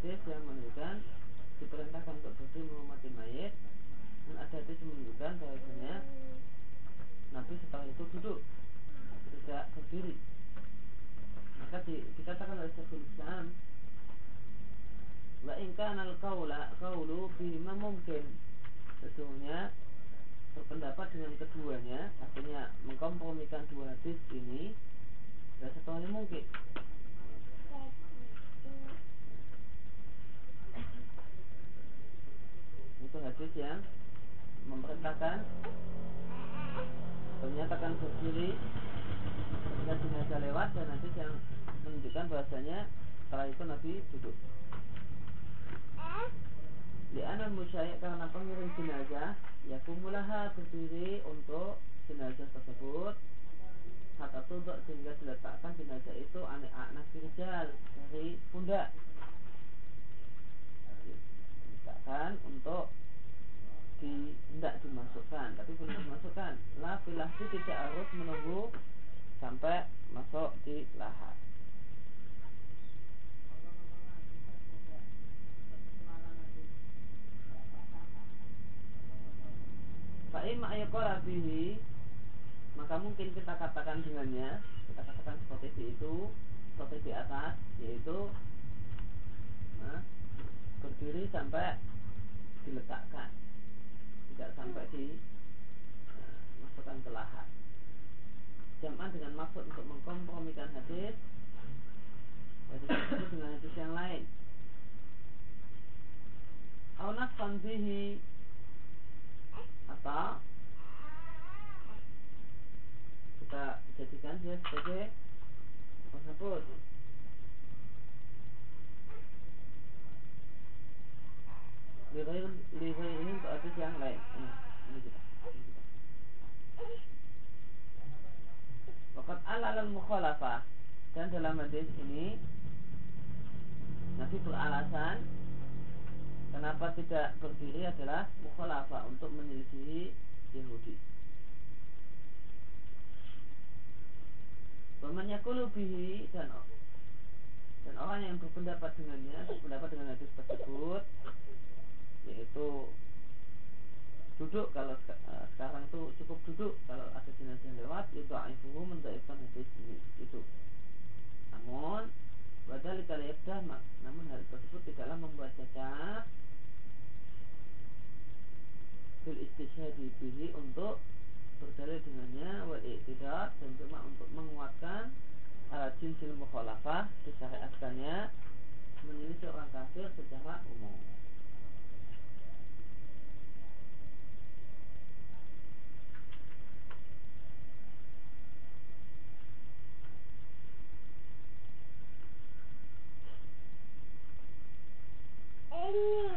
hadis-hadis yang menunjukkan diperintahkan untuk berdiri menghormati mayit dan ada hadis menunjukkan bahwasanya Nabi setelah itu duduk tidak berdiri. Maka di, dikatakan oleh Syekhul Islam wa in kana al-qaula qaulu bima mungkin sesungguhnya berpendapat dengan keduanya artinya mengkompromikan dua hadis ini dan hal yang mungkin itu hadis yang memerintahkan menyatakan berdiri ketika jenazah lewat dan hadis yang menunjukkan bahasanya setelah itu Nabi duduk. Li'ana musyayik karena pengiring jenazah Yakumulaha berdiri untuk jenazah tersebut. Hatta tuduk sehingga diletakkan jenazah itu Anak anak rijal dari pundak Diletakkan untuk di, tidak dimasukkan Tapi belum dimasukkan. La filahsi tidak harus menunggu Sampai masuk di lahat Fa'imma ayakora bihi Maka mungkin kita katakan dengannya Kita katakan seperti itu Seperti di atas Yaitu nah, Berdiri sampai Diletakkan. Tidak sampai di nah, Masukkan ke lahat Jaman dengan maksud untuk mengkompromikan hadis bihi dan dan orang yang berpendapat dengannya berpendapat dengan hadis tersebut yaitu duduk kalau eh, sekarang tuh cukup duduk kalau ada jenazah lewat ya itu aifuhu mendaifkan hadis ini itu namun badal kala ibdah namun hal tersebut tidaklah membuat cacat fil istishadi bihi untuk berdalil dengannya wal tidak dan cuma untuk menguatkan ala jinsil mukhalafah disyariatkannya menyelisih seorang kafir secara umum. Ini.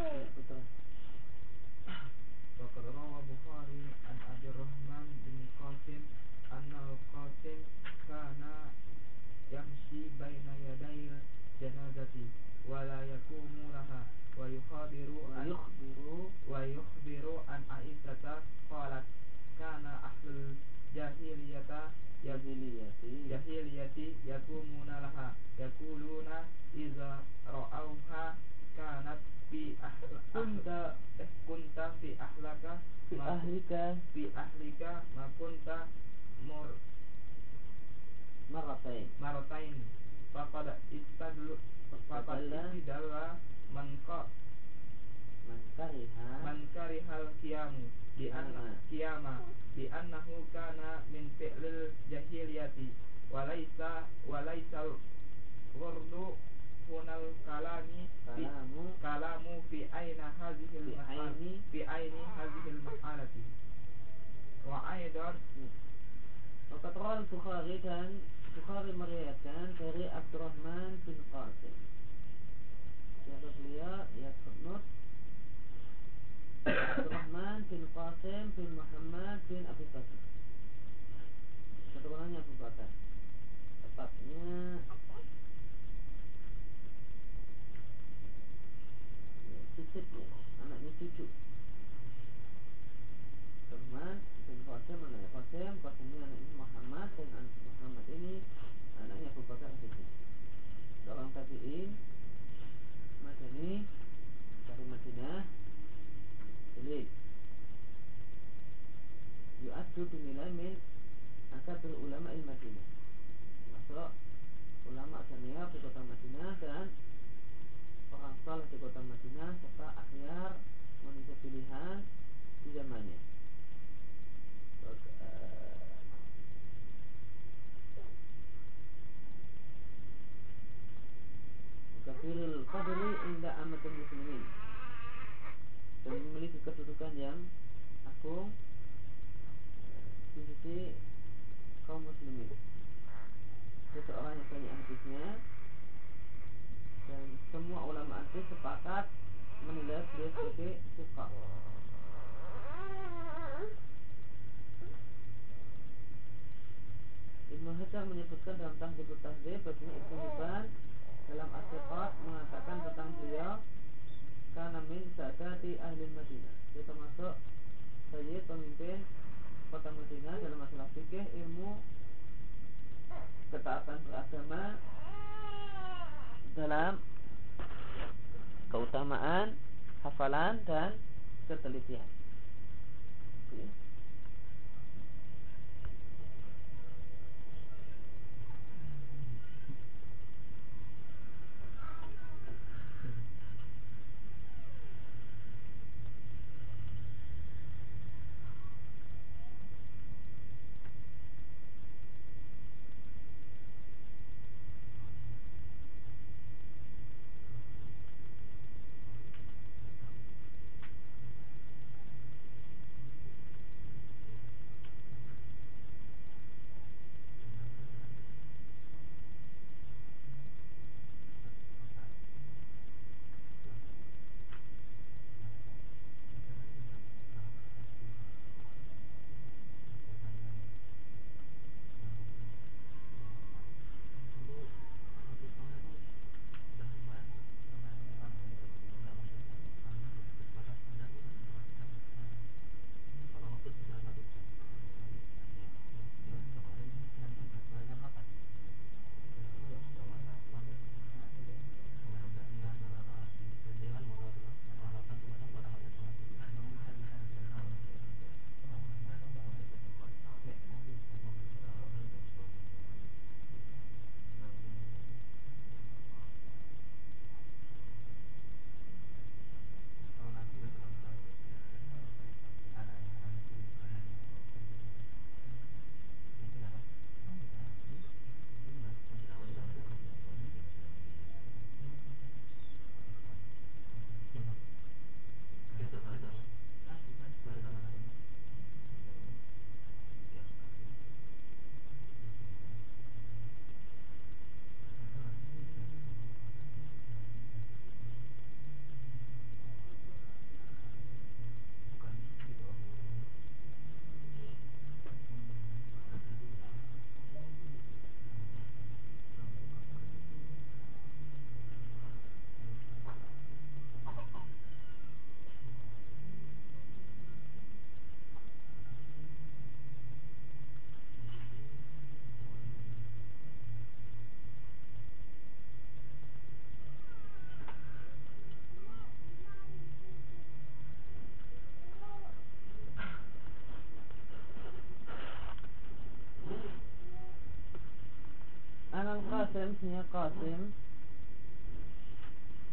Bahwasanya Qasim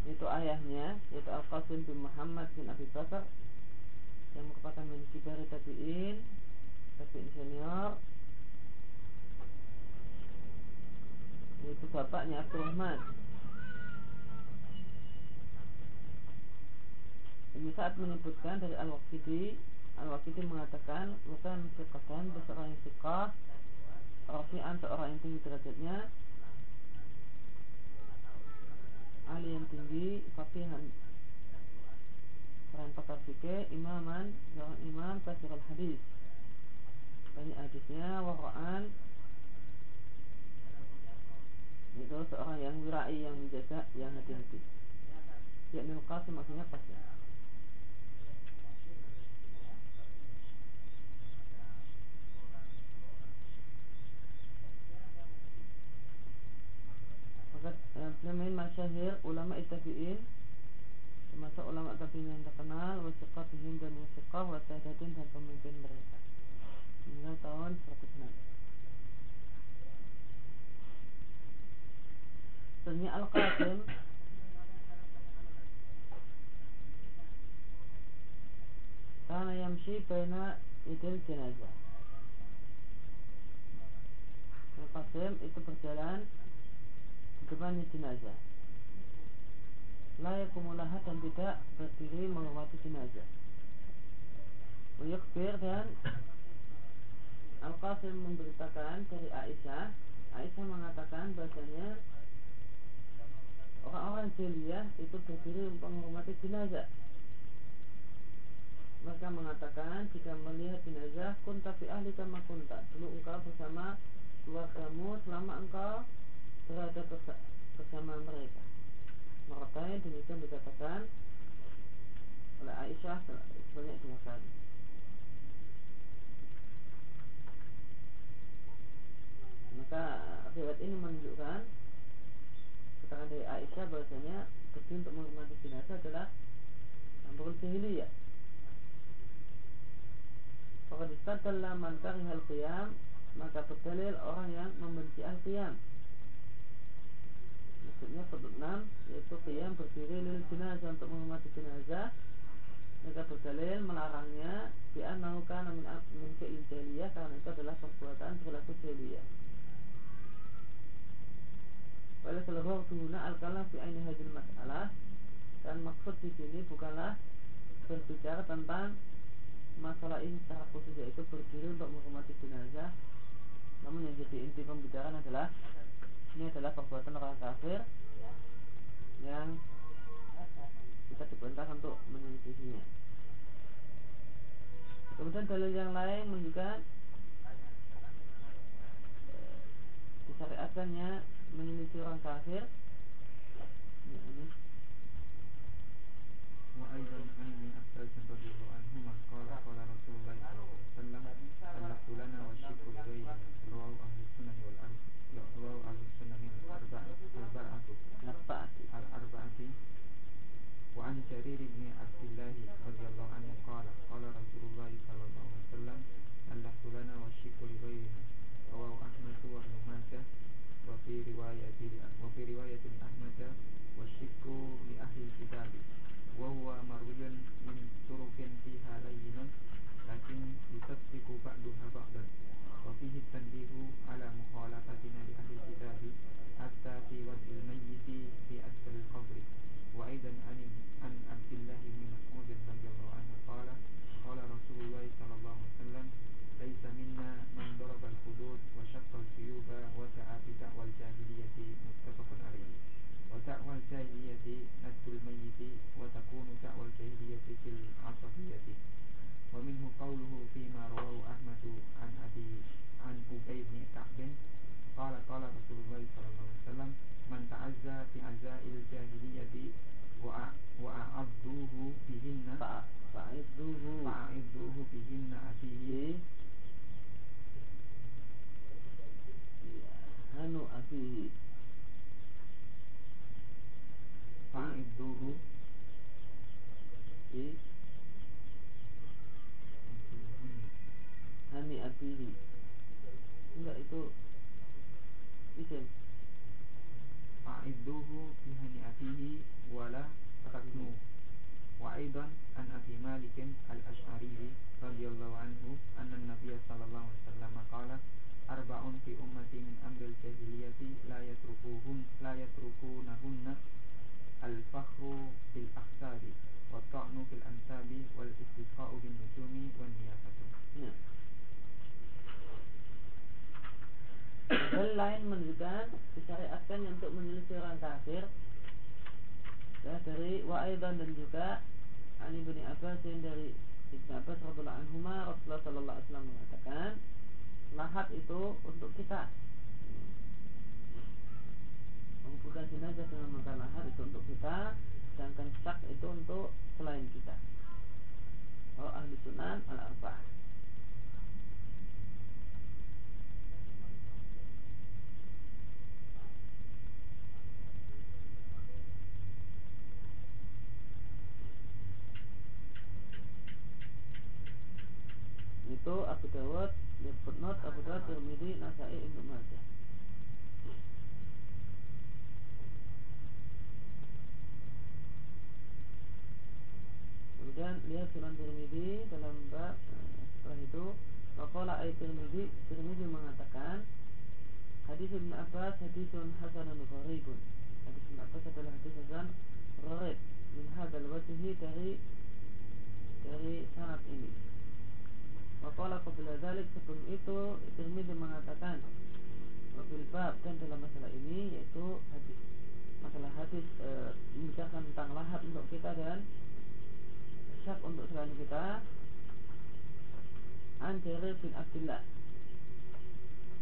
itu ayahnya yaitu Al Qasim bin Muhammad bin Abi Bakar yang merupakan min tabi'in tabi'in senior yaitu bapaknya Abdurrahman. Ini saat menyebutkan dari Al-Waqidi Al-Waqidi mengatakan bukan sekatan seorang yang suka Rafi'an seorang yang tinggi derajatnya ahli yang tinggi fakihan orang pakar fikih imaman seorang imam kasir al hadis. Banyak hadisnya waraan itu seorang yang wirai yang menjaga yang hati-hati. Yakni qasim maksudnya pasti Maka eh, masyahir ulama tabi'in termasuk ulama tabi'in yang terkenal wasiqatihim dan wasiqah wasadatin dan pemimpin mereka. Meninggal tahun 106 Sebenarnya Al-Qasim. Karena yamshi baina idil jenazah. Al-Qasim itu berjalan depannya jenazah. Layak kumulahat dan tidak berdiri menghormati jenazah. Uyukbir dan Al-Qasim memberitakan dari Aisyah. Aisyah mengatakan bahasanya Orang-orang jeliah itu berdiri menghormati jenazah. Mereka mengatakan jika melihat jenazah Kun tapi ahli kama kunta Dulu engkau bersama keluargamu Selama engkau berada bersama mereka Meratai demikian dikatakan oleh Aisyah sebanyak dua kali. Maka riwayat ini menunjukkan keterangan dari Aisyah bahwasanya berdiri untuk menghormati jenazah adalah amrul jahiliyah. Faqad istadalla man kariha al-qiyam maka berdalil orang yang membenci al-qiyam maksudnya bentuk enam yaitu qiyam berdiri lil jenazah untuk menghormati jenazah. Mereka berdalil melarangnya bi annahu kana min min karena itu adalah perbuatan perilaku jahiliyah. Oleh seluruh guna al-kalam fi aini hadil masalah. Dan maksud di sini bukanlah berbicara tentang masalah ini secara khusus yaitu berdiri untuk menghormati jenazah. Namun yang jadi inti pembicaraan adalah ini adalah perbuatan orang kafir yang kita diperintah untuk menyelisihinya. Kemudian dalil yang lain menunjukkan eh, disyariatkannya menyelisih orang kafir. Ya, ini. yang menunjukkan disyariatkan untuk menyelisih orang kafir. Ya, dari Wa'aidan dan juga Ali bin Abbas yang dari Ibn Abbas Rasulullah anhu Rasulullah sallallahu alaihi wasallam mengatakan lahat itu untuk kita. Mengumpulkan jenazah dengan makan lahat itu untuk kita sedangkan sak itu untuk selain kita. Oh ahli sunan al arba'ah itu Abu Dawud ya footnote Abu Dawud Tirmidzi Nasai Ibnu Majah Kemudian lihat Sunan Tirmidzi dalam bab eh, setelah itu Waqala ayat Tirmidzi Tirmidzi mengatakan Hadis Ibn Abbas hadisun hasanun gharibun. Hadis Ibn Abbas adalah hadis hasan gharib min hadal wajhi dari dari sanad ini Waqala qabla dzalik sebelum itu Tirmidzi mengatakan wabil bab dan dalam masalah ini yaitu hadis. Masalah hadis e, membicarakan tentang lahat untuk kita dan syak untuk selain kita An bin Abdullah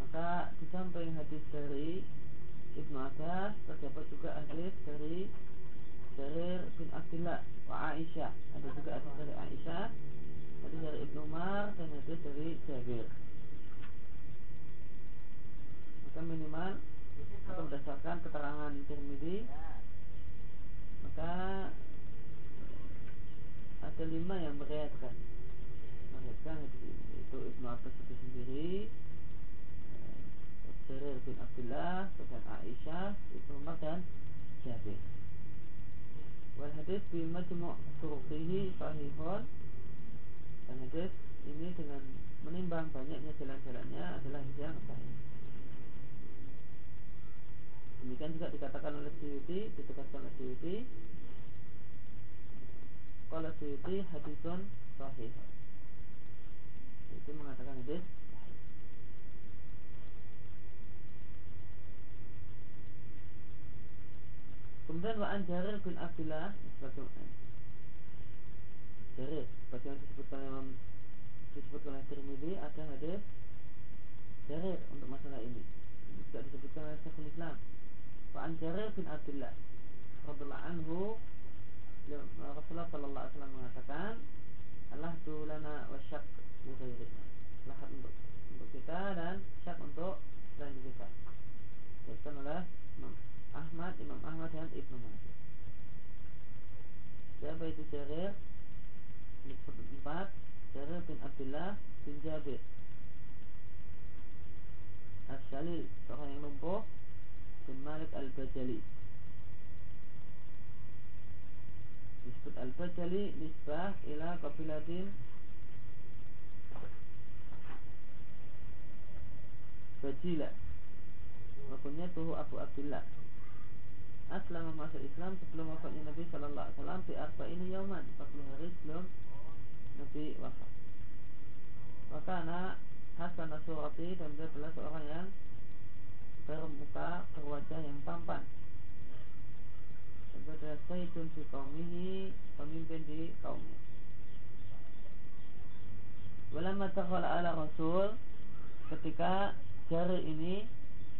maka di hadis dari Ibnu Abbas terdapat juga hadis dari Jarir bin Abdullah wa Aisyah. Ada juga hadis dari Aisyah hadis dari Ibnu Umar dan hadis dari Jabir. Maka minimal atau berdasarkan keterangan Tirmidzi maka ada lima yang meriatkan meriatkan itu Ibnu Abbas itu sendiri Jarir bin Abdullah dan Aisyah Ibnu Umar dan Jabir. Wal hadis bi majmu' turuqihi sahihun dan hadis ini dengan menimbang banyaknya jalan-jalannya adalah yang sahih. Demikian juga dikatakan oleh Suyuti, ditegaskan oleh Suyuti. Kalau Suyuti hadisun sahih. Itu mengatakan hadis. Kemudian wa'an Jarir bin Abdullah Jarir bagaimana disebutkan Imam disebutkan oleh Tirmidzi ada hadis Jarir untuk masalah ini juga disebutkan oleh Syekhul Islam Wa'an Jarir bin Abdullah radhiyallahu anhu Rasulullah sallallahu alaihi wasallam mengatakan Allah tu lana wa syak li ghairina. Lahat untuk untuk kita dan syak untuk selain kita. Disebutkan oleh Imam Ahmad, Imam Ahmad dan Ibnu Majah. Siapa itu Jarir? Disebut empat Jarir bin Abdullah bin Jabir. As-Salil Seorang yang lumpuh Bin Malik Al-Bajali. Disebut Al-Bajali Nisbah ila kabilatin Bajila. Wakunya tuhu Abu Abdullah. Aslam masuk Islam sebelum wafatnya Nabi Sallallahu Alaihi Wasallam di arba ini yauman 40 hari sebelum Nabi wafat. Maka anak Hasan Asurati dan dia adalah seorang yang bermuka berwajah yang tampan. Sebagai Sayyidun fi kaumihi pemimpin di kaumnya. Walamma takhala ala Rasul ketika jari ini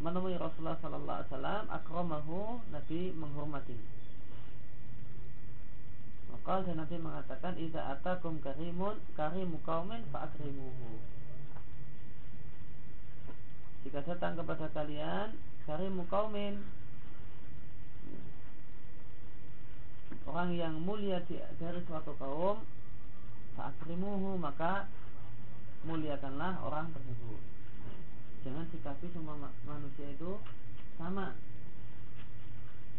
menemui Rasulullah sallallahu alaihi wasallam akramahu Nabi menghormatinya. Maka dan Nabi mengatakan idza atakum karimun karimu qaumin fa akrimuhu. Jika datang kepada kalian karimu qaumin orang yang mulia dari suatu kaum fa akrimuhu maka muliakanlah orang tersebut jangan sikapi semua manusia itu sama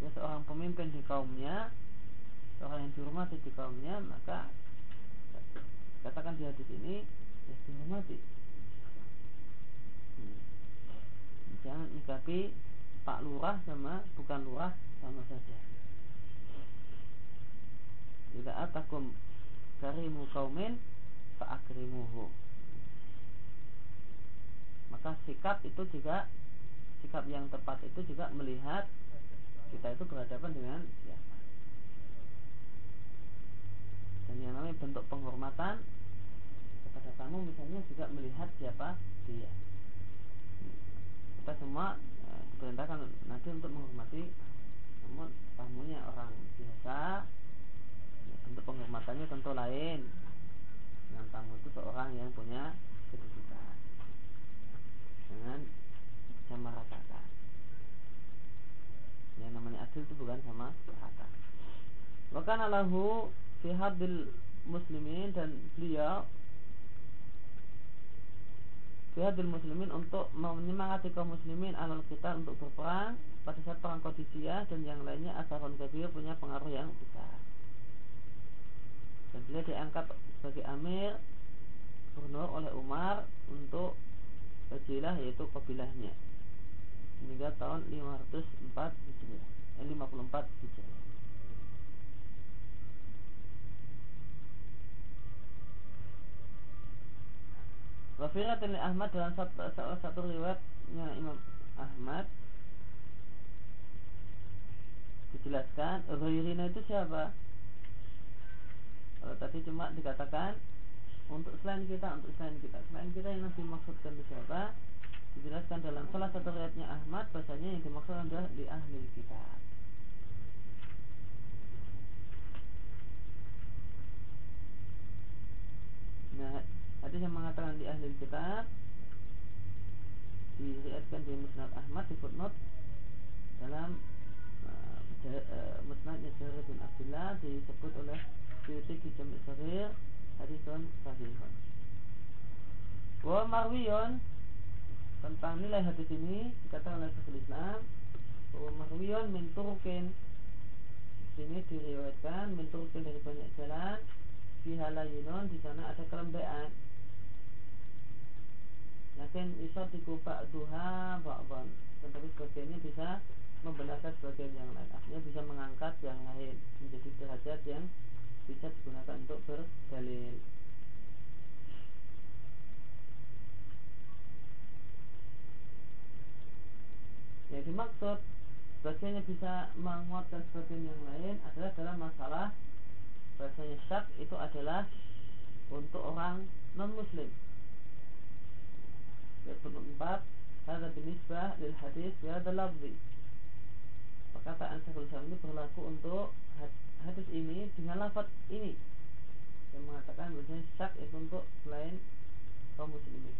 ya seorang pemimpin di kaumnya seorang yang dihormati di kaumnya maka katakan di hadis ini ya dihormati. Hmm. jangan sikapi pak lurah sama bukan lurah sama saja. Tidak atakum karimu kaumin fa'akrimuhu maka sikap itu juga sikap yang tepat itu juga melihat kita itu berhadapan dengan siapa dan yang namanya bentuk penghormatan kepada tamu misalnya juga melihat siapa dia. Kita semua e, nanti untuk menghormati namun tamunya orang biasa ya, bentuk penghormatannya tentu lain. Dengan tamu itu seorang yang punya kedudukan. Dengan sama ratakan yang namanya adil itu bukan sama rata Maka lahu fi hadil muslimin dan beliau fi hadil muslimin untuk menyemangati kaum muslimin alal kita untuk berperang pada saat perang Qadisiyah dan yang lainnya Asafan Kabir punya pengaruh yang besar. Dan beliau diangkat sebagai amir gubernur oleh Umar untuk Bajilah yaitu kabilahnya. Meninggal tahun 504 Hijriah eh, 54 Hijriah Wafirat ini Ahmad dalam satu, salah satu riwayatnya Imam Ahmad dijelaskan Ghairina itu siapa? Kalau tadi cuma dikatakan untuk selain kita, untuk selain kita, selain kita yang nanti dimaksudkan itu siapa? dijelaskan dalam salah satu riwayatnya Ahmad bahasanya yang dimaksud adalah di ahli kitab. Nah, ada yang mengatakan di ahli kitab diriatkan di Musnad Ahmad di footnote dalam uh, uh, Musnadnya Sahih bin Abdullah disebut oleh Suyuti di Jami' Sahih hadithun sahihun. Wa marwiyon tentang nilai hadis ini dikatakan oleh Syekhul Islam bahwa marwiyon min turukin sini diriwayatkan min dari banyak jalan di halayinun di sana ada kelembean Lakin isa dikupak duha ba'ban Tetapi sebagiannya bisa membenarkan sebagian yang lain. Artinya bisa mengangkat yang lain Menjadi derajat yang bisa digunakan untuk berdalil. Yang dimaksud sebagiannya bisa menguatkan sebagian yang lain adalah dalam masalah bahasanya syak itu adalah untuk orang non muslim. Ada binisbah lil hadis ada lafzi. Perkataan Syekhul Islam ini berlaku untuk hadis ini dengan lafaz ini yang mengatakan bahasanya syak itu untuk selain kaum muslimin.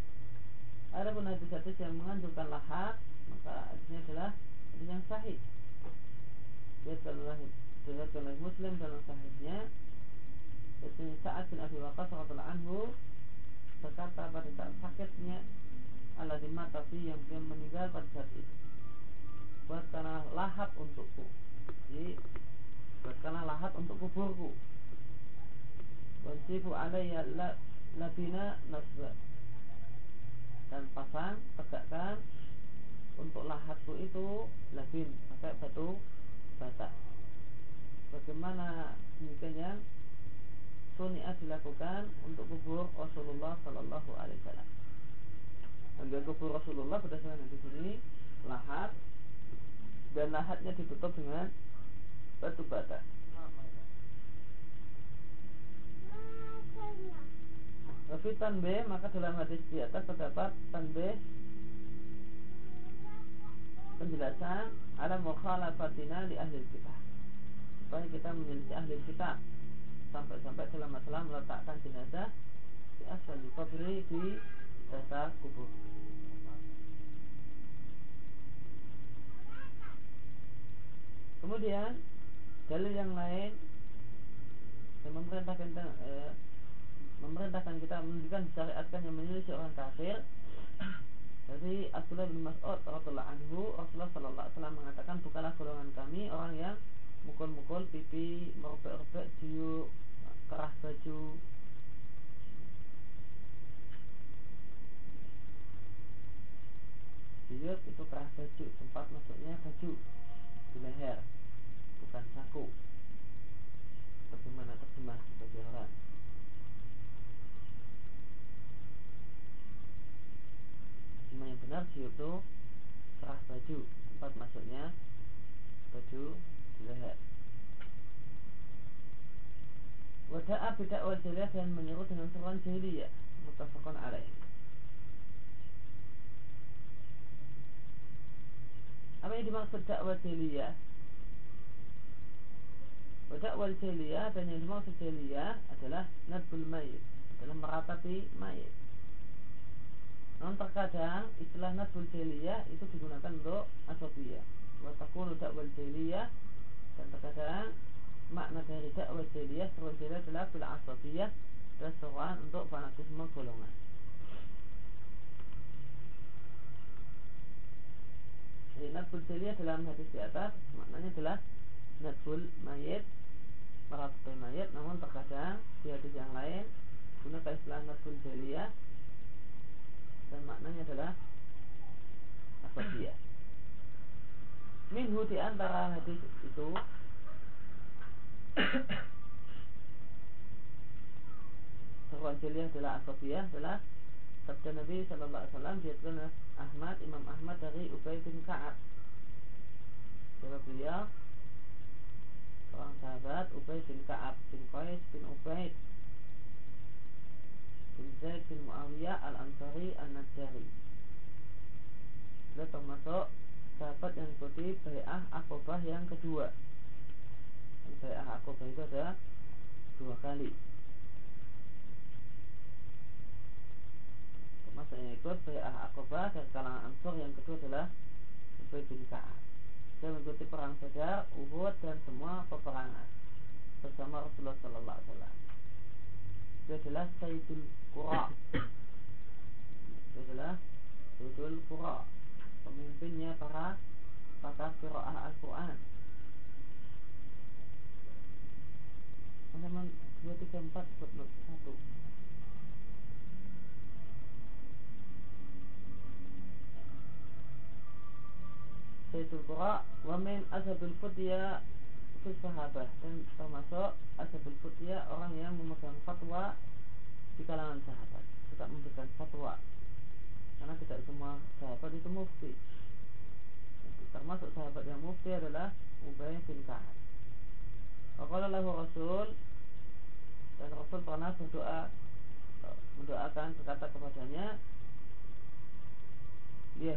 Ada pun hadis-hadis yang menganjurkan lahat maka hadisnya adalah hadis yang sahih diriwayatkan oleh Muslim dalam sahihnya Bahasanya saat bin Abi radhiyallahu anhu berkata pada saat sakitnya Allah tapi yang dia meninggal pada saat itu. Buatkanlah lahat untukku. Jadi buatkanlah lahat untuk kuburku. Wansifu alayya labina nasba. Dan pasang tegakkan untuk lahatku itu labin pakai batu bata bagaimana demikian yang suniat dilakukan untuk kubur Rasulullah Sallallahu Alaihi Wasallam dan kubur Rasulullah berdasarkan di sini lahat dan lahatnya ditutup dengan batu bata. Tapi tanbih maka dalam hadis di atas terdapat tanbih penjelasan ala mukhalafatina di ahli kita supaya kita menyelisih ahli kita sampai-sampai dalam masalah meletakkan jenazah di asal kubri di dasar kubur kemudian dalil yang lain yang memerintahkan eh, memerintahkan kita menunjukkan disyariatkan yang menyelisih orang kafir dari Abdullah bin Mas'ud radhiyallahu anhu Rasulullah sallallahu mengatakan bukanlah golongan kami orang yang mukul-mukul pipi, merobek-robek jiu, kerah baju. Jiut itu kerah baju, tempat masuknya baju di leher, bukan saku. Bagaimana terjemah sebagai orang? Cuma yang benar siup itu serah baju tempat masuknya baju di leher Wada'a bidakwal jahiliyah dan menyeru dengan seruan jahiliyah Mutafakun alaih Apa yang dimaksud dakwah jahiliyah? Dakwah jahiliyah dan yang dimaksud jahiliyah adalah nadbul mayit Adalah meratapi mayit Namun terkadang istilah nadbul jahiliyah itu digunakan untuk asofiyah Watakunu dakwah jahiliyah Dan terkadang makna dari dakwah seruan jahiliyah adalah bil asabiyah dan seruan untuk fanatisme golongan. Jadi nadbul jahiliyah dalam hadis di atas maknanya adalah nadbul mayit meratapi mayit namun terkadang di hadis yang lain gunakan istilah nadbul jahiliyah dan maknanya adalah asabiyah. Minhu di antara hadis itu Seruan jeliah adalah asofiyah adalah sabda Nabi Shallallahu Alaihi Wasallam diatkan Ahmad Imam Ahmad dari Ubay bin Kaab. Jawab beliau seorang sahabat Ubay bin Kaab bin Qais bin Ubay bin Zaid bin Muawiyah al Ansari al Najari. Beliau termasuk sahabat yang ikuti bayah akobah yang kedua Bai'ah Aqabah itu ada dua kali Termasuk yang ikut Bai'ah Aqabah dari kalangan Ansor Yang kedua adalah Ubay bin Ka'ab. Dia mengikuti perang Badar, Uhud dan semua peperangan Bersama Rasulullah Sallallahu Alaihi Wasallam. Dia adalah Sayyidul Qura. Dia adalah Sayyidul Qura. Pemimpinnya para pakar Qira'ah Al-Quran. Halaman 234 footnote 1 Sayyidul Qura wa min ashabul futya fi sahabah dan termasuk ashabul futya orang yang memegang fatwa di kalangan sahabat. Tetap memberikan fatwa. Karena tidak semua sahabat itu mufti. Termasuk sahabat yang mufti adalah Ubay bin Ka'ab. Faqala lahu Rasul dan Rasul pernah berdoa mendoakan berkata kepadanya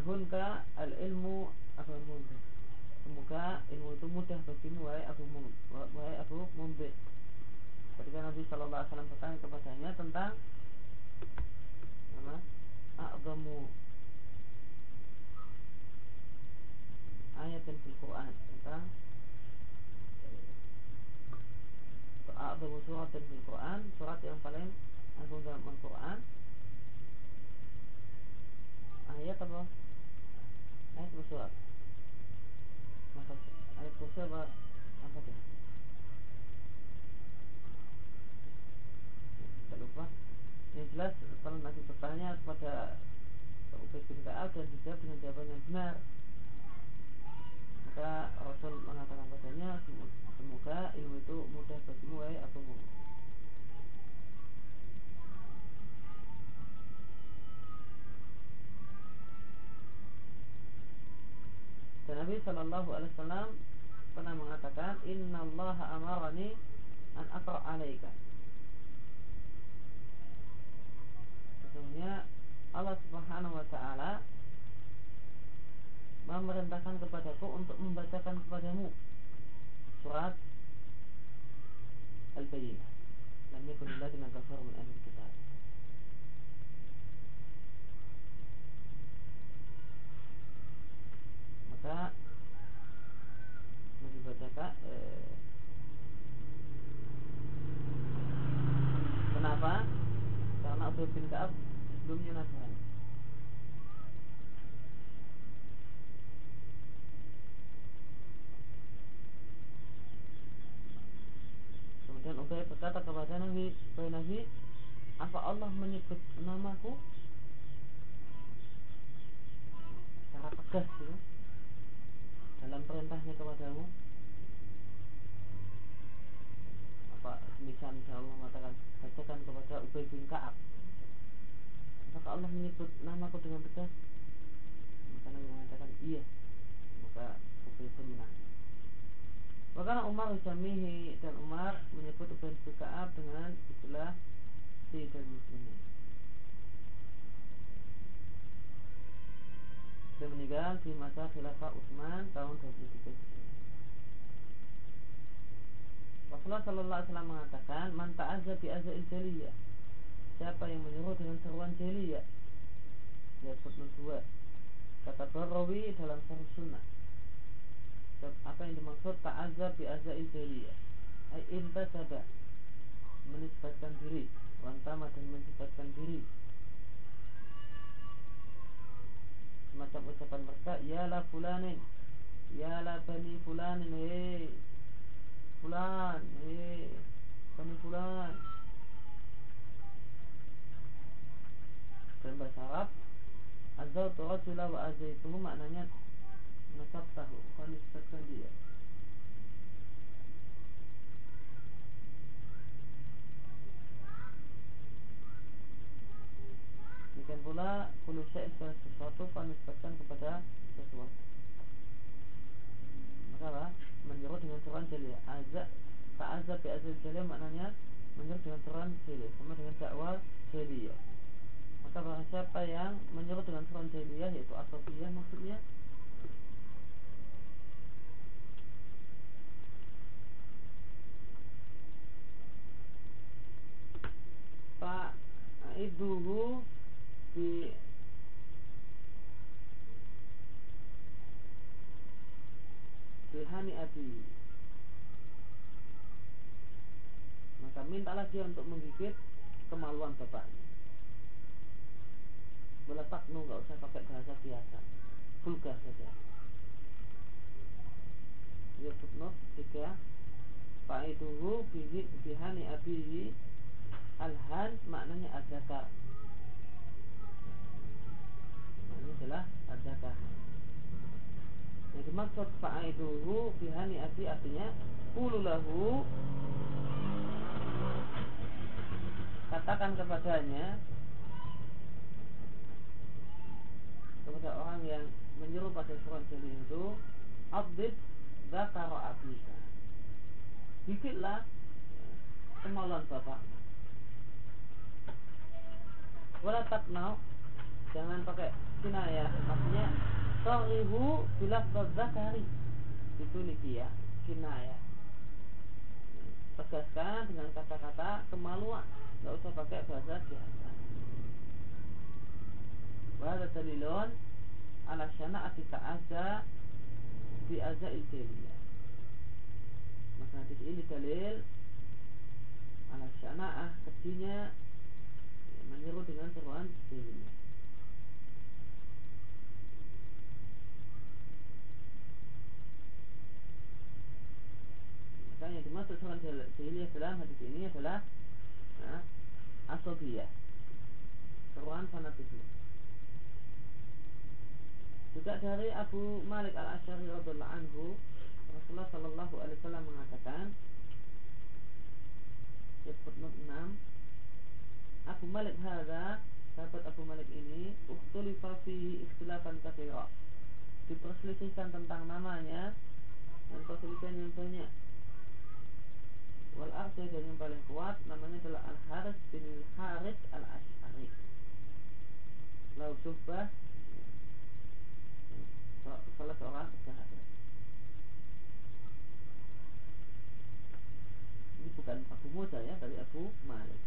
liyahunka al ilmu Abu Munzir semoga ilmu itu mudah bagimu wahai Abu wahai Abu Munzir ketika Nabi Shallallahu Alaihi Wasallam bertanya kepadanya tentang nama a'zamu. Ayat dan Quran tentang a'zamu surat dan Quran surat yang paling agung dalam Al-Quran. Ayat apa ayat apa surat maka ayat kursi apa? Apa dia tidak lupa. Yang jelas kalau Nabi bertanya kepada Ubay bin Ka'ab dan dijawab dengan jawaban yang benar. Maka Rasul mengatakan padanya Semoga ilmu itu mudah bagimu wahai Abu Muhammad. Dan Nabi Shallallahu Alaihi Wasallam pernah mengatakan, Inna Allah amarani an akra alaika. Sesungguhnya Allah Subhanahu Wa Taala memerintahkan kepadaku untuk membacakan kepadamu surat Al-Bayyinah lam yakun kafaru min kitab maka Nabi bacakan eh, kenapa? Karena Ubay bin Ka'ab sebelumnya Nasrani Dan Ubay berkata kepada Nabi, "Wahai Nabi, apa Allah menyebut namaku?" Secara tegas gitu. Dalam perintahnya kepadamu apa semisal misal Allah mengatakan bacakan kepada Ubay bin Kaab. Apakah Allah menyebut namaku dengan tegas maka Nabi mengatakan iya maka Ubay pun menang. Bahkan Umar Usamihi dan Umar menyebut Ubay bin Ka'ab dengan istilah dan Muslimin. Dia meninggal di masa khilafah Utsman tahun 23 Rasulullah Sallallahu Alaihi Wasallam mengatakan, "Man ta'azza bi azail jaliyah." Siapa yang menyuruh dengan seruan jaliyah? Lihat footnote 2. Kata Barawi dalam Sahih Sunnah apa yang dimaksud ta'azab bi azail jaliyah ai intasaba menisbatkan diri wantama dan menisbatkan diri semacam ucapan mereka ya la fulanin ya la bani fulanin hei fulan hei bani fulan. Dalam bahasa Arab azautu rajula wa azaituhu maknanya nasabtahu kau nisbatkan dia Demikian pula Kulu syait sesuatu nisbatkan kepada sesuatu Maka apa? Menyuruh dengan seruan jeli. Azab Ta'azab bi azab jeli maknanya Menyuruh dengan seruan jeli Sama dengan dakwah jeli Maka barang siapa yang menyuruh dengan seruan jeli Yaitu asofiyah maksudnya? Fa'iduhu bi bihani abi maka mintalah dia untuk menggigit kemaluan bapaknya boleh taknu nggak usah pakai bahasa biasa vulgar saja dia footnote tiga fa'iduhu bihani abihi Al-han maknanya az-zakar. Maknanya adalah az-zakar. Yang dimaksud fa'iduhu bihani abi artinya kululahu katakan kepadanya kepada orang yang menyuruh pada surat jeli itu abdid zakara abika. Dikitlah kemaluan bapak. Wala taknau jangan pakai kinayah maksudnya sarihu bilaf zakari itu ya kinayah tegaskan dengan kata-kata kemaluan. Nggak usah pakai bahasa biasa. Wahada dalilun ala syana'ati ta'aza bi aza iljaliyah Maka hadis ini dalil ala syana'ah kecinya menyeru dengan seruan dirinya. Maka yang dimaksud seruan jahiliyah dalam hadis ini adalah ya, asobiyah, seruan fanatisme. Juga dari Abu Malik al Ashari radhiallahu anhu, Rasulullah Shallallahu Alaihi Wasallam mengatakan, ya footnote 6 Abu Malik hadza sahabat Abu Malik ini ukhtulifa fi ikhtilafan katsira. Diperselisihkan tentang namanya dan perselisihan yang banyak wal arjah dan yang paling kuat namanya adalah Al Haris bin Al Haris Al Ash'ari lau suhbah salah seorang sahabat ini bukan Abu Musa ya tapi Abu Malik.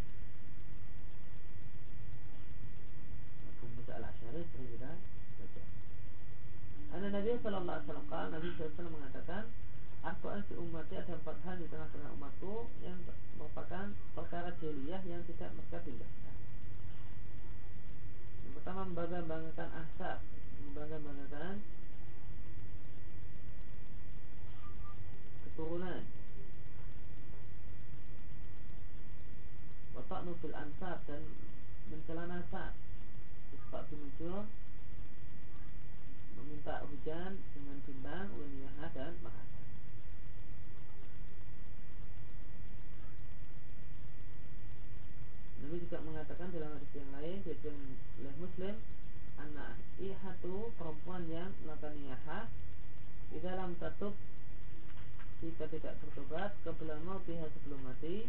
al-Asy'ari sering kita baca. Ada Nabi Sallallahu Alaihi Wasallam Nabi Sallallahu mengatakan Arba'an fi umat ada empat hal di tengah-tengah umatku yang merupakan perkara jeliyah yang tidak mereka tinggalkan. Yang pertama membangga-banggakan asap, membangga-banggakan keturunan. Watak nufil ansab dan mencela nasab Pak Binujum meminta hujan dengan bintang, Uniyah dan Mahasa. Nabi juga mengatakan dalam hadis yang lain yaitu oleh Muslim anak ihatu perempuan yang melakukan niyahah di dalam tatub jika tidak bertobat kebelah pihak sebelum mati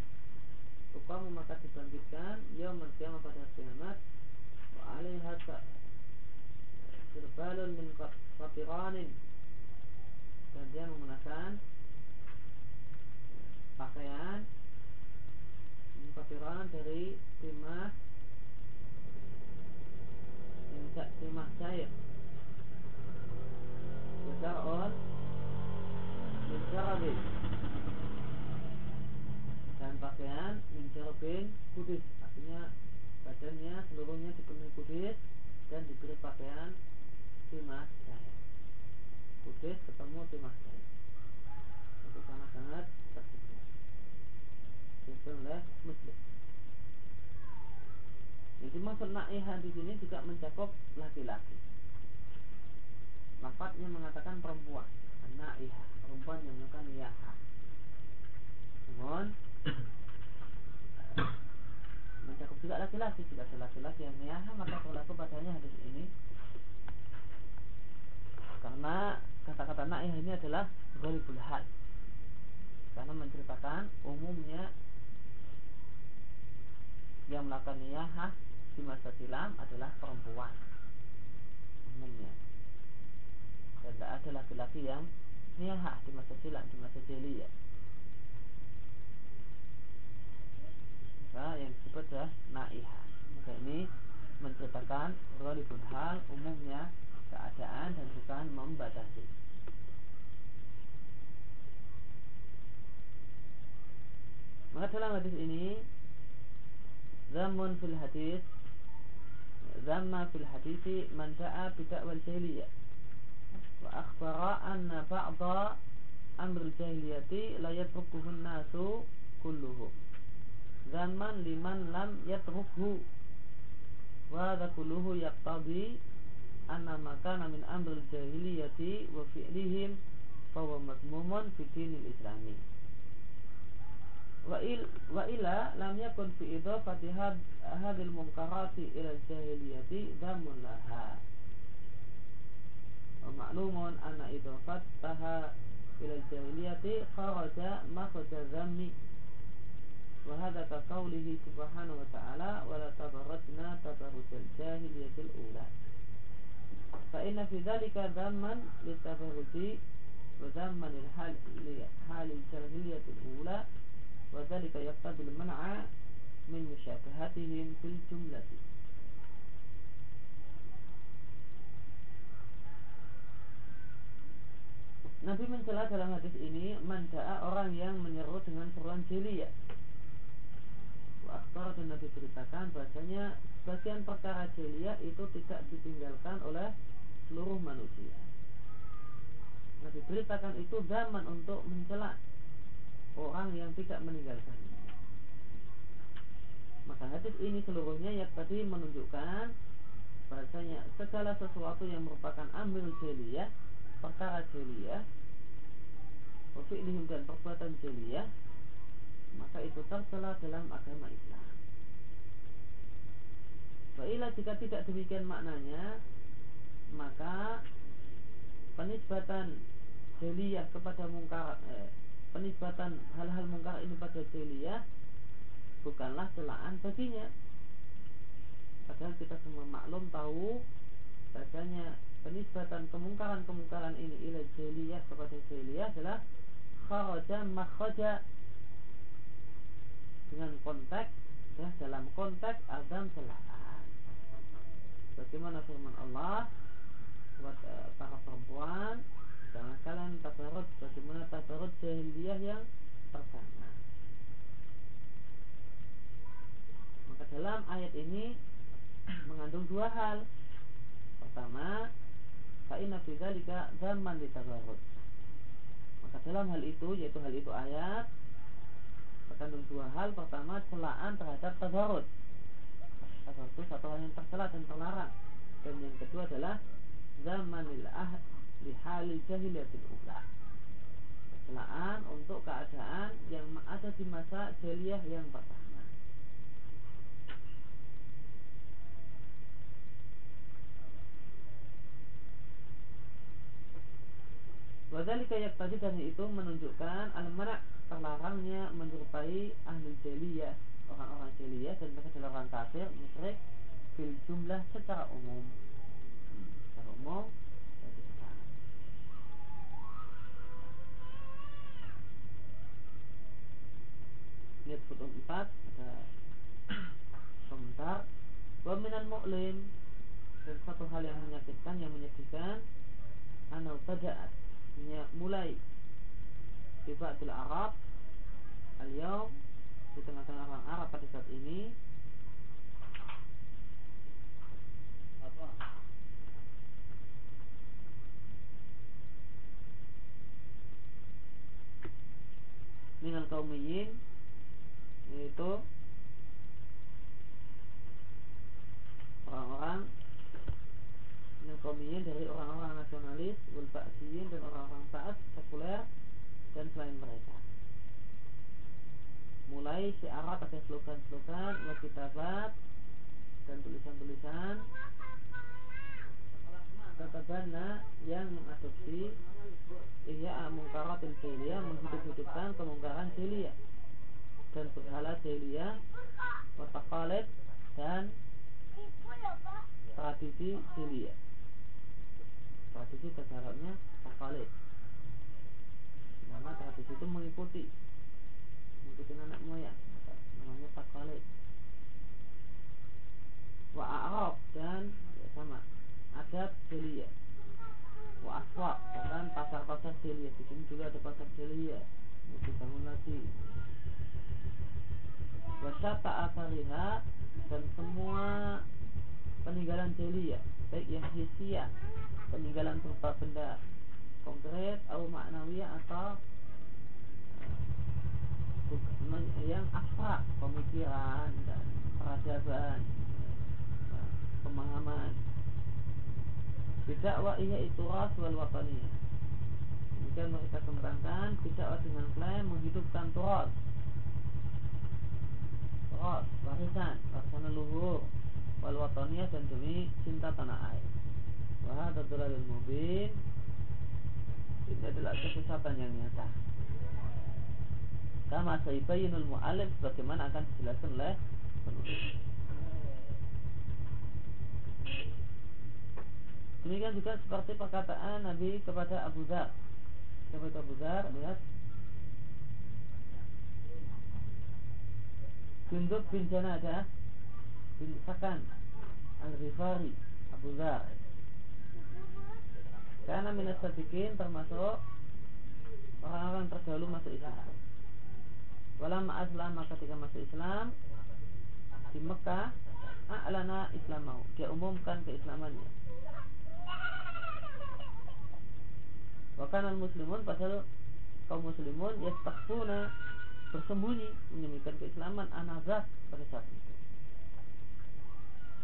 Tukamu maka dibangkitkan Yaumul kiamat pada kiamat Wa alaiha Sirbalun min qatiranin. Dan dia menggunakan Pakaian Qatiranin dari timah Timah cair Besar Min jarabin dan pakaian min kudis. Artinya badannya seluruhnya dipenuhi kudis dan diberi pakaian timah cair kudis ketemu timah cair itu sangat-sangat oleh muslim. Jadi maksud na'iha di sini juga mencakup laki-laki. Lafadznya mengatakan perempuan. Na'iha perempuan yang melakukan yaha namun mencakup juga laki-laki. Jika ada laki-laki yang niyaha maka berlaku padanya hadis ini. Karena kata-kata naih ini adalah ghalibul hal. Karena menceritakan umumnya yang melakukan niyahah di masa silam adalah perempuan. Umumnya. Dan tidak ada laki-laki yang niyahah di masa silam di masa jahiliyah. Maka yang disebut adalah naihah. Maka ini menceritakan ghalibul hal umumnya keadaan dan bukan membatasi maka dalam hadis ini zamun fil hadis zamma fil hadisi man da'a bidakwal jahiliyah wa akhbara anna ba'da amr jahiliyati la yatrukuhu nasu kulluhum zaman liman lam yatrukhu wa dzakuluhu yaqtadi anna makana min amril jahiliyati wa fi'lihim huwa madmumun fi dinil وإلى لم يكن في إضافة هذه المنكرات إلى الجاهلية ذم لها. ومعلوم أن إضافتها إلى الجاهلية خرج مخرج الذم وهذا كقوله سبحانه وتعالى ولا تبرجنا تبرج الجاهلية الأولى فإن في ذلك ذما للتبرج وذما لحال الجاهلية الأولى وذلك يقتضي المنع من مشابهتهم في الجملة Nabi mencela dalam hadis ini manda'a orang yang menyeru dengan seruan jahiliyah Aktor dan Nabi beritakan bahasanya sebagian perkara jahiliyah itu tidak ditinggalkan oleh seluruh manusia. Nabi beritakan itu zaman untuk mencela orang yang tidak meninggalkannya. Maka hadis ini seluruhnya ya tadi menunjukkan bahasanya segala sesuatu yang merupakan ambil jahiliyah, perkara jahiliyah, wafi'lihim dan perbuatan jahiliyah maka itu tercela dalam agama Islam. Baiklah jika tidak demikian maknanya, maka penisbatan jeliyah kepada mungkar, eh, penisbatan hal-hal mungkar ini pada jeliyah bukanlah celaan baginya. Padahal kita semua maklum tahu bahasanya penisbatan kemungkaran-kemungkaran ini ila jeliyah kepada jeliyah adalah kharaja makhaja dengan konteks ya, dalam konteks adam celaan. Bagaimana firman Allah buat uh, para perempuan jangan kalian tabarut bagaimana tabarut jahiliyah yang pertama. Maka dalam ayat ini mengandung dua hal. Pertama, fa'inna fi zaman ditabarut. Maka dalam hal itu yaitu hal itu ayat terkandung dua hal pertama celaan terhadap tabarut tabarut itu satu hal yang tercela dan terlarang dan yang kedua adalah zamanil ah li halil jahiliyatil ula. Celaan untuk keadaan yang ada di masa jahiliyah yang pertama. Kayak tadi dan itu menunjukkan al-mana terlarangnya menyerupai ahli jeliyah orang-orang jeliyah dan mereka adalah orang kafir musyrik fil jumlah secara umum. Hmm, secara umum Lihat foto 4 ada komentar wa minal mu'lim dan satu hal yang menyakitkan yang menyedihkan anau tada'at mulai di ba'dil Arab al di tengah-tengah orang Arab pada saat ini apa minal kaumiyin yaitu orang-orang minal dari orang-orang nasionalis wal dan orang-orang taat sekuler dan selain mereka. Mulai syarat ada slogan-slogan wa kitabat dan tulisan-tulisan. Tatabana yang mengadopsi Ihya mungkaratil jahiliyah Menghidup-hidupkan kemungkaran jahiliyah Dan berhala jahiliyah Watakalit Dan Tradisi jahiliyah Tradisi bahasa Takalit Nama tradisi itu mengikuti Mengikuti anak moyang. Namanya takalit Wa a'rab dan ya sama adab Delia. Wa aswak bahkan pasar-pasar Delia. Di sini juga ada pasar Delia. Mau dibangun lagi wasyata asariha dan semua peninggalan Delia baik yang hisia peninggalan berupa benda konkret atau maknawiyah atau uh, yang abstrak pemikiran dan peradaban uh, pemahaman. Bidakwah iya itu ras wal wataniyah. Demikian mereka kembangkan Bidakwah dengan klaim menghidupkan turas Turas, warisan, warisan leluhur Wal wataniyah dan demi cinta tanah air Wah, dalalul mubin Ini adalah kesesatan yang nyata Kama saybayinul mu'alif Sebagaimana akan dijelaskan oleh penulis Demikian juga seperti perkataan Nabi kepada Abu Dhar. Kepada Abu Dhar, lihat. Jundub bin Janadah bin Sakan Al-Rifari Abu Dhar. Karena minat sadikin termasuk orang-orang terdahulu masuk Islam. Walam aslam ketika masuk Islam di Mekah a'lana Islamau. Dia umumkan keislamannya. Wakanan muslimun padahal kaum muslimun yastakhfuna bersembunyi menyembunyikan keislaman anazak pada saat itu.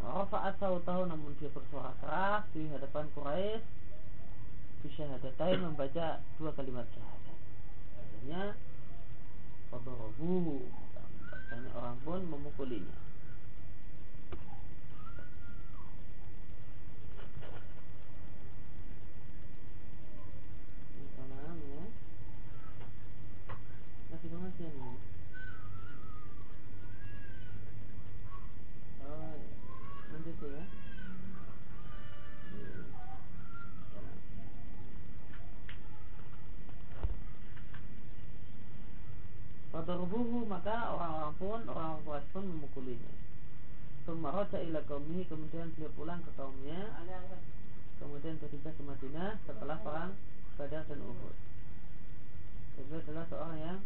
Rafa'at tahu namun dia bersuara keras di hadapan Quraisy bisyahadatain membaca dua kalimat syahadat. Akhirnya Fadarabuhu orang pun memukulinya pengajian ini oh lanjut ya Fadarbuhu maka orang-orang pun orang-orang kuat pun memukulinya. Sumaraja ila kaumihi kemudian beliau pulang ke kaumnya. Kemudian berhijrah ke Madinah setelah perang Badar dan Uhud. Itu adalah seorang yang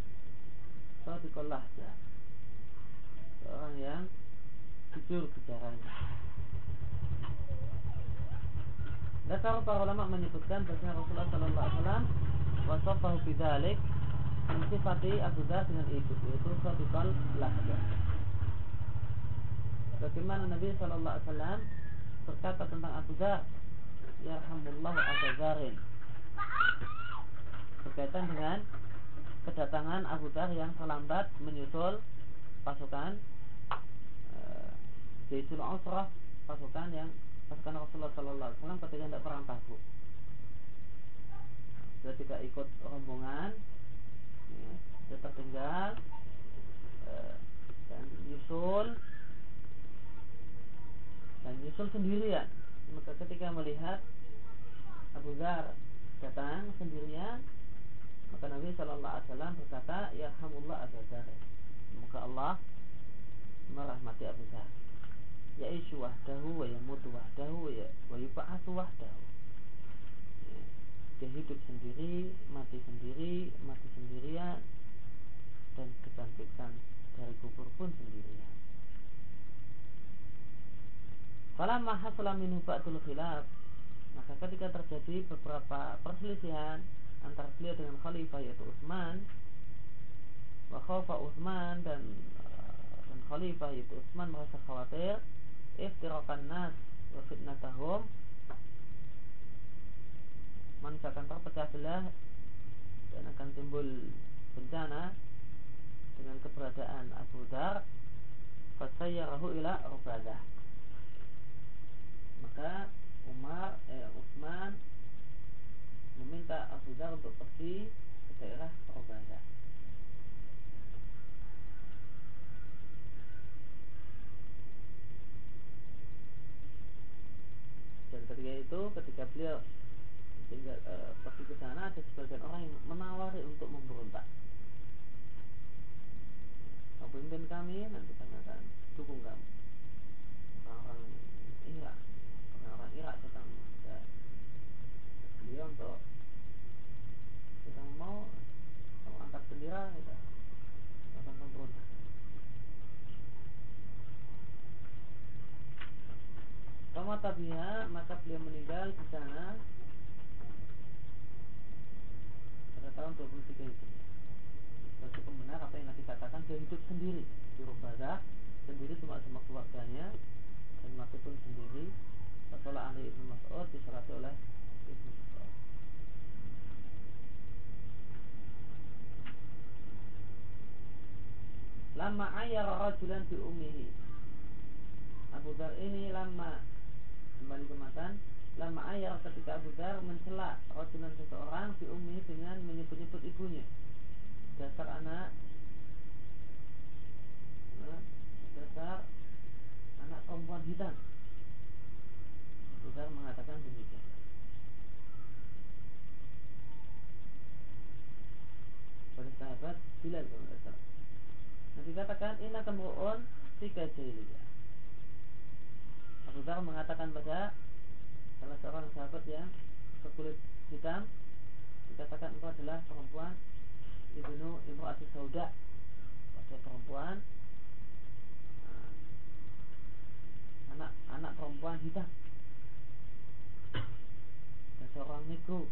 sadiqul lahja seorang yang jujur bicaranya kalau para ulama menyebutkan bahwa Rasulullah Sallallahu Alaihi Wasallam wasafahu bidzalik mensifati Abu dengan itu yaitu sadiqul lahja Bagaimana Nabi Sallallahu Alaihi Wasallam berkata tentang Abu Dhar Yarhamullahu Abu berkaitan dengan kedatangan Abu Dhar yang terlambat menyusul pasukan uh, Usrah pasukan yang pasukan Rasulullah Sallallahu Alaihi Wasallam ketika tidak perang Tabuk. sudah tidak ikut rombongan ya, sudah tertinggal eh, dan nyusul dan nyusul sendirian maka ketika melihat Abu Dhar datang sendirian maka Nabi Shallallahu Alaihi Wasallam berkata ya hamullah Abu Dhar maka Allah merahmati Abu Dhar yaitu wahdahu wa yamutu wahdahu wa yub'atsu wahdahu. Ya, dia hidup sendiri mati sendiri mati sendirian dan kebangkitan dari kubur pun sendirian. Falamma hasala minhu ba'dul khilaf maka ketika terjadi beberapa perselisihan antara beliau dengan khalifah yaitu Utsman. Wa khawfa Utsman dan dan khalifah yaitu Utsman merasa khawatir iftirakan nas wa fitnatahum. Manusia akan terpecah belah dan akan timbul bencana dengan keberadaan Abu Dar fasayyarahu ila Ubadah. Maka Umar eh, Utsman meminta Abu Dar untuk pergi ke daerah Ubadah dan ketika itu ketika beliau tinggal e, pergi ke sana ada sebagian orang yang menawari untuk memberontak. Pemimpin kami nanti kami akan dukung kamu. Orang-orang Irak. Orang-orang Irak ya, beliau untuk kita mau mau angkat bendera kita akan memberontak Pamata biha maka beliau meninggal di sana pada tahun 23 itu. Berarti pembenar apa yang Nabi katakan dia hidup sendiri di Rubada sendiri cuma sama keluarganya dan mati pun sendiri. Setelah Ali Ibnu Mas'ud disolati oleh Ibnu Mas'ud. Lama ayah rajulan bi ummihi. Abu Dhar ini lama kembali ke matan lama ayah ketika Abu Dar mencela rajulan seseorang di umi dengan menyebut-nyebut ibunya. Dasar anak nah, dasar anak perempuan hitam Abu Dar mengatakan demikian pada sahabat Bilal kalau Nanti katakan ini akan mu'un tiga jahiliyah Abu Dhar mengatakan pada salah seorang sahabat yang berkulit hitam dikatakan engkau adalah perempuan ibnu Imra'ati Sauda. Pada perempuan ah, anak anak perempuan hitam. Dan seorang negro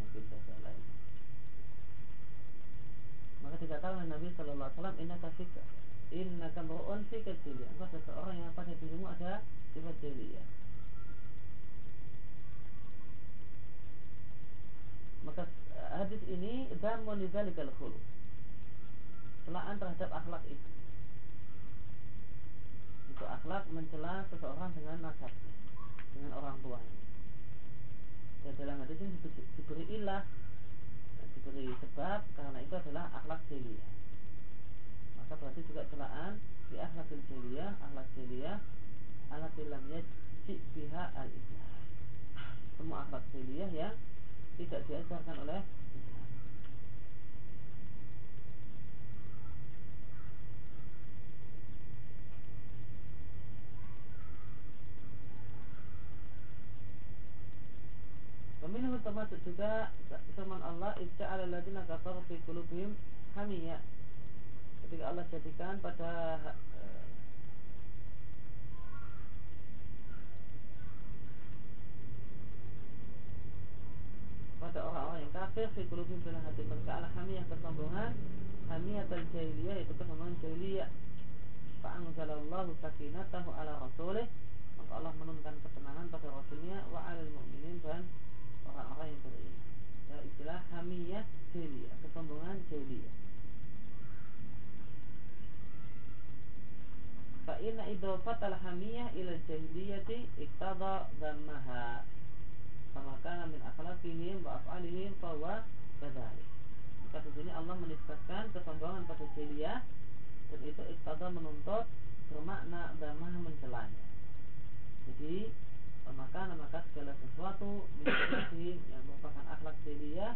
mungkin bahasa lain. Maka dikatakan oleh Nabi Shallallahu Alaihi Wasallam inna kafika inna kamruun fi kecil engkau adalah seorang yang pada dirimu ada sifat jahiliyah maka eh, hadis ini damun lidzalikal khuluq. Celaan terhadap akhlak itu. Itu akhlak mencela seseorang dengan nasabnya dengan orang tuanya. Dan dalam hadis ini diberi ilah diberi sebab karena itu adalah akhlak jahiliyah maka berarti juga celaan di akhlak jahiliyah akhlak jahiliyah alati lam yajib biha al-Islam. Semua akhlak jahiliyah yang tidak diajarkan oleh Islam. Peminum termasuk juga firman Allah Ija'ala ladina kafaru fi kulubihim hamiyah Ketika Allah jadikan pada pada orang-orang yang kafir fi qulubihim dalam hati mereka al hamiyah kesombongan hamiyah al jahiliyah itu kesombongan jahiliyah. Fa anzalallahu sakinatahu ala rasulih maka Allah menurunkan ketenangan pada rasulnya wa alal mu'minin dan orang-orang yang beriman. Istilah hamiyah jahiliyah kesombongan jahiliyah fa inna idhofat al hamiyah ila jahiliyati iktada dhammaha. Sama kana min akhlaqihim wa af'alihim fa huwa kadzalik. Maka di sini Allah menisbatkan kesombongan pada jahiliyah dan itu iktada menuntut bermakna damah mencelanya jadi maka maka segala sesuatu yang merupakan akhlak jahiliyah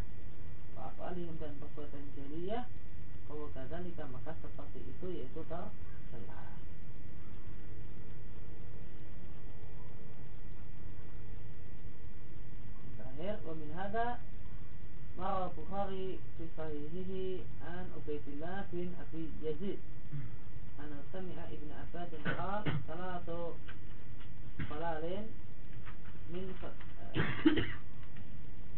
wa af'alihim dan perbuatan jahiliyah kalau kadzalika maka seperti itu yaitu tercela terakhir wa min hada Mara Bukhari fi sahihihi an Ubaidillah bin Abi Yazid an sami'a Ibn Abbas qala salatu falalin min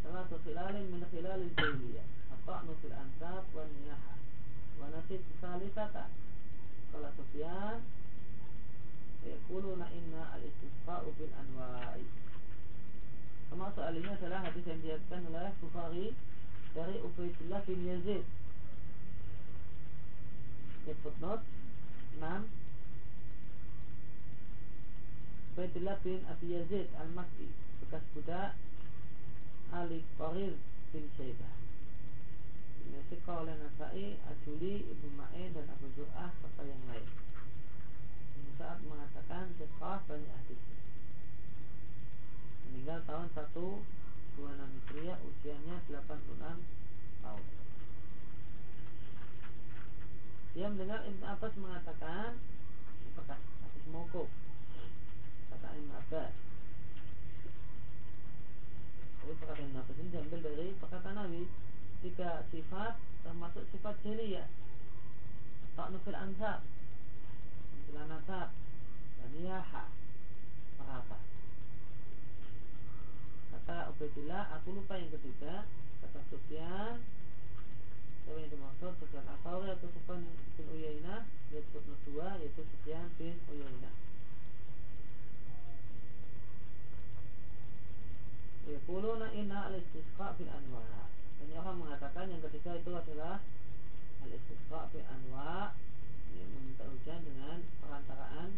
salatu khilalin min khilalil jahiliyah at-ta'nu fil ansab wa niyaha wa nasib salisata qala Sufyan yaquluna inna al-istisqa'u Termasuk alihnya adalah hadis yang diriwayatkan oleh Bukhari dari Ubaidillah bin Yazid. Di footnote 6 Ubaidillah bin Abi Yazid Al-Makki bekas budak Ali Qarir bin Syaibah Nasika oleh Nasai, Ajuli, Ibu Ma'in dan Abu Zur'ah serta yang lain. Saat mengatakan Sekah banyak hadisnya meninggal tahun 126 Hijriah usianya 86 tahun. Dia mendengar Ibn Abbas mengatakan bekas hadis mokok kata Ibn Abbas. Tapi perkataan Ibn Abbas ini diambil dari perkataan Nabi. Tiga sifat termasuk sifat jeliyah tak nufil ansab Menjelan nasab Dan yaha Merata kata Ubaidillah aku lupa yang ketiga kata Sufyan. Tapi yang dimaksud? Sufyan apa? atau Sufyan bin Uyainah yaitu dua yaitu Sufyan bin Uyainah. Yakuluna inna al-istisqa bin anwa. Banyak orang mengatakan yang ketiga itu adalah Al-istisqa Anwar, ini Meminta hujan dengan perantaraan